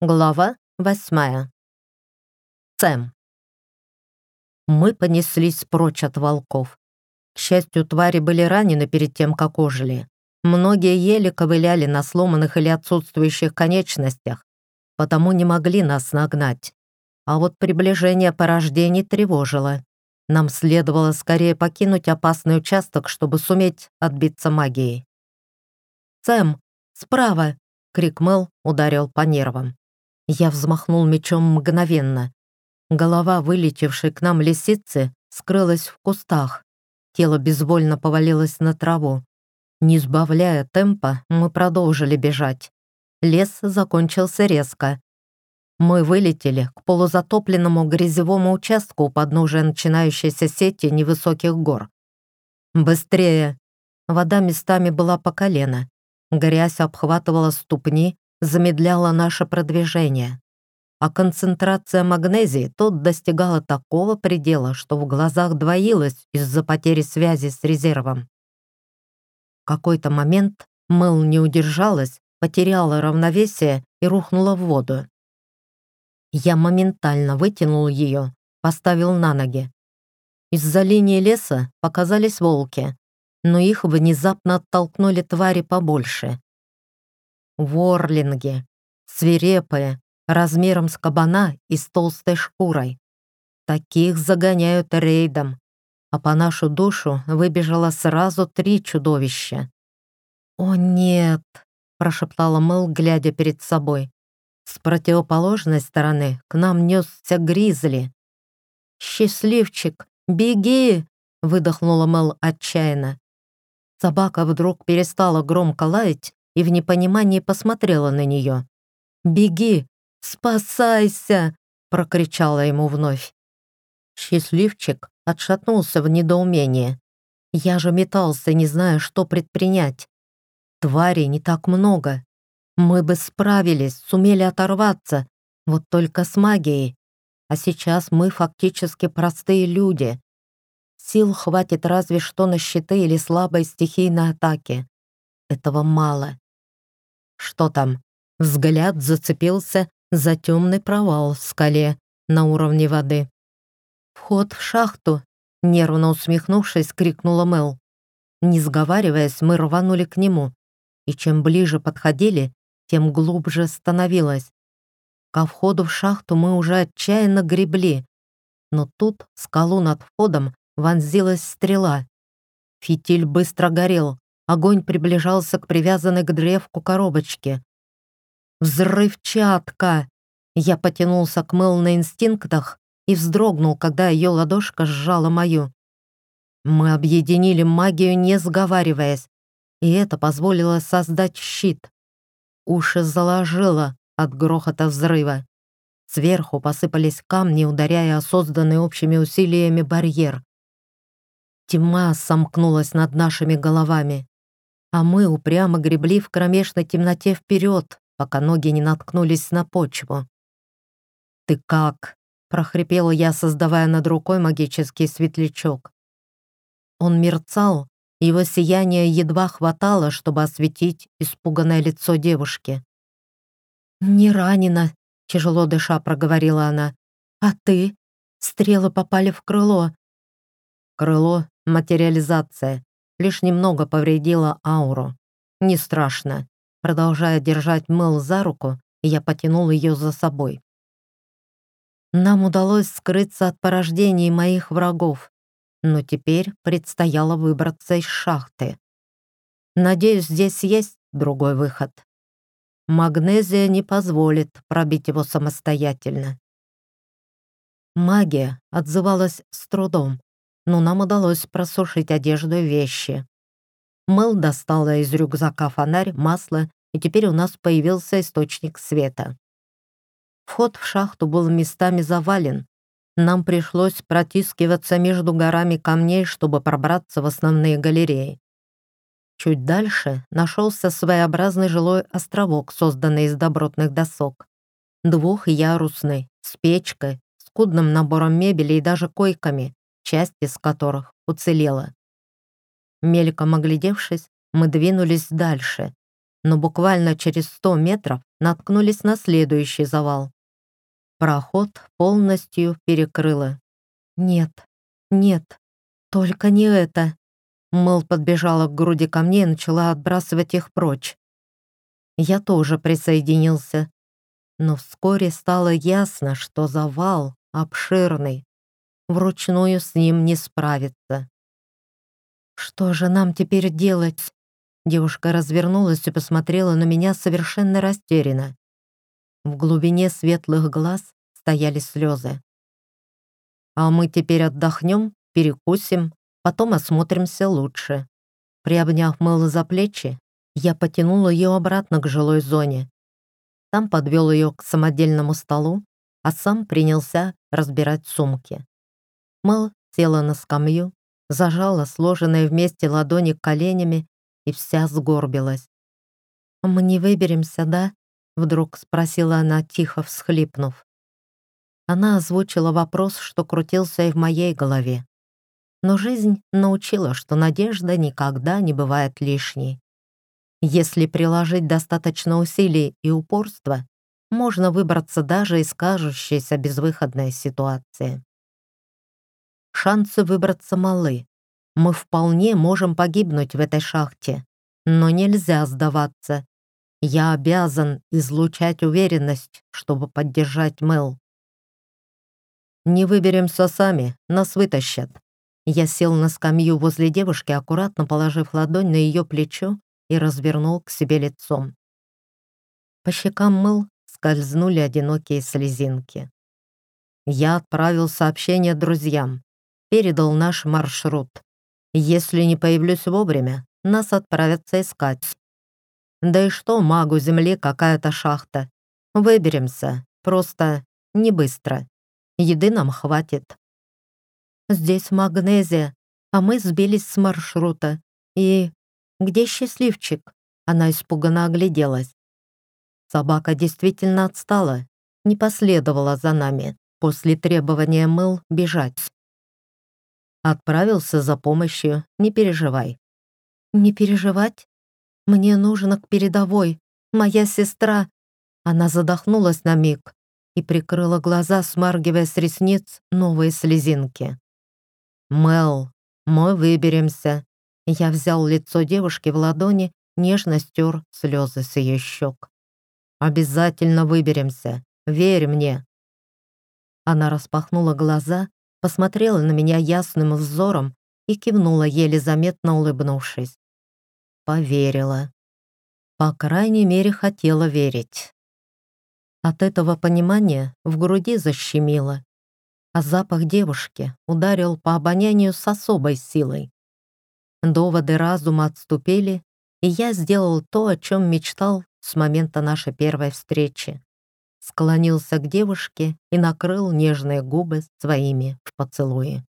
Глава восьмая. Сэм. Мы понеслись прочь от волков. К счастью, твари были ранены перед тем, как ожили. Многие еле ковыляли на сломанных или отсутствующих конечностях, потому не могли нас нагнать. А вот приближение порождений тревожило. Нам следовало скорее покинуть опасный участок, чтобы суметь отбиться магией. «Сэм, справа!» — крик Мэл ударил по нервам. Я взмахнул мечом мгновенно. Голова, вылетевшей к нам лисицы, скрылась в кустах. Тело безвольно повалилось на траву. Не сбавляя темпа, мы продолжили бежать. Лес закончился резко. Мы вылетели к полузатопленному грязевому участку у подножия начинающейся сети невысоких гор. «Быстрее!» Вода местами была по колено. Грязь обхватывала ступни, замедляла наше продвижение. А концентрация магнезии тут достигала такого предела, что в глазах двоилась из-за потери связи с резервом. В какой-то момент Мэл не удержалась, потеряла равновесие и рухнула в воду. Я моментально вытянул ее, поставил на ноги. Из-за линии леса показались волки, но их внезапно оттолкнули твари побольше. Ворлинги, свирепые, размером с кабана и с толстой шкурой. Таких загоняют рейдом, а по нашу душу выбежало сразу три чудовища. «О нет!» — прошептала Мэл, глядя перед собой. С противоположной стороны к нам несся Гризли. «Счастливчик, беги!» — выдохнула Мэл отчаянно. Собака вдруг перестала громко лаять и в непонимании посмотрела на нее. «Беги! Спасайся!» — прокричала ему вновь. Счастливчик отшатнулся в недоумении. Я же метался, не зная, что предпринять. Тварей не так много. Мы бы справились, сумели оторваться, вот только с магией. А сейчас мы фактически простые люди. Сил хватит разве что на щиты или слабой стихийной атаки. Этого мало. Что там? Взгляд зацепился за темный провал в скале на уровне воды. «Вход в шахту!» — нервно усмехнувшись, крикнула Мел. Не сговариваясь, мы рванули к нему, и чем ближе подходили, тем глубже становилось. Ко входу в шахту мы уже отчаянно гребли, но тут скалу над входом вонзилась стрела. Фитиль быстро горел, Огонь приближался к привязанной к древку коробочке. «Взрывчатка!» Я потянулся к Мэл на инстинктах и вздрогнул, когда ее ладошка сжала мою. Мы объединили магию, не сговариваясь, и это позволило создать щит. Уши заложило от грохота взрыва. Сверху посыпались камни, ударяя о созданный общими усилиями барьер. Тьма сомкнулась над нашими головами а мы упрямо гребли в кромешной темноте вперед, пока ноги не наткнулись на почву. «Ты как?» — прохрипела я, создавая над рукой магический светлячок. Он мерцал, его сияние едва хватало, чтобы осветить испуганное лицо девушки. «Не ранена», — тяжело дыша проговорила она. «А ты? Стрелы попали в крыло». «Крыло — материализация лишь немного повредила ауру. Не страшно. Продолжая держать Мэл за руку, я потянул ее за собой. Нам удалось скрыться от порождений моих врагов, но теперь предстояло выбраться из шахты. Надеюсь, здесь есть другой выход. Магнезия не позволит пробить его самостоятельно. Магия отзывалась с трудом, но нам удалось просушить одежду и вещи. Мэл достала из рюкзака фонарь, масло, и теперь у нас появился источник света. Вход в шахту был местами завален. Нам пришлось протискиваться между горами камней, чтобы пробраться в основные галереи. Чуть дальше нашелся своеобразный жилой островок, созданный из добротных досок. Двухъярусный, с печкой, скудным набором мебели и даже койками часть из которых уцелела. Мельком оглядевшись, мы двинулись дальше. но буквально через сто метров наткнулись на следующий завал. Проход полностью перекрыло. «Нет, нет, только не это!» Мэл подбежала к груди камней и начала отбрасывать их прочь. Я тоже присоединился. Но вскоре стало ясно, что завал обширный. Вручную с ним не справиться. «Что же нам теперь делать?» Девушка развернулась и посмотрела на меня совершенно растерянно. В глубине светлых глаз стояли слезы. «А мы теперь отдохнем, перекусим, потом осмотримся лучше». Приобняв Мэлла за плечи, я потянула ее обратно к жилой зоне. Там подвел ее к самодельному столу, а сам принялся разбирать сумки. Мэл села на скамью, зажала сложенные вместе ладони коленями и вся сгорбилась. «Мы не выберемся, да?» — вдруг спросила она, тихо всхлипнув. Она озвучила вопрос, что крутился и в моей голове. Но жизнь научила, что надежда никогда не бывает лишней. Если приложить достаточно усилий и упорства, можно выбраться даже из кажущейся безвыходной ситуации. Шансы выбраться малы. Мы вполне можем погибнуть в этой шахте, но нельзя сдаваться. Я обязан излучать уверенность, чтобы поддержать Мэл. Не выберемся сами, нас вытащат. Я сел на скамью возле девушки, аккуратно положив ладонь на ее плечо и развернул к себе лицом. По щекам мыл скользнули одинокие слезинки. Я отправил сообщение друзьям, передал наш маршрут. Если не появлюсь вовремя, нас отправятся искать. Да и что магу Земли какая-то шахта? Выберемся, просто не быстро. Еды нам хватит. Здесь магнезия, а мы сбились с маршрута. И где счастливчик?» Она испуганно огляделась. Собака действительно отстала, не последовала за нами после требования мыл бежать. Отправился за помощью, не переживай. «Не переживать? Мне нужно к передовой. Моя сестра...» Она задохнулась на миг и прикрыла глаза, смаргивая с ресниц новые слезинки. «Мел, мы выберемся. Я взял лицо девушки в ладони, нежно стер слезы с ее щек. «Обязательно выберемся. Верь мне». Она распахнула глаза, посмотрела на меня ясным взором и кивнула, еле заметно улыбнувшись. Поверила. По крайней мере, хотела верить. От этого понимания в груди защемило, а запах девушки ударил по обонянию с особой силой. Доводы разума отступили, и я сделал то, о чем мечтал с момента нашей первой встречи. Склонился к девушке и накрыл нежные губы своими в поцелуе.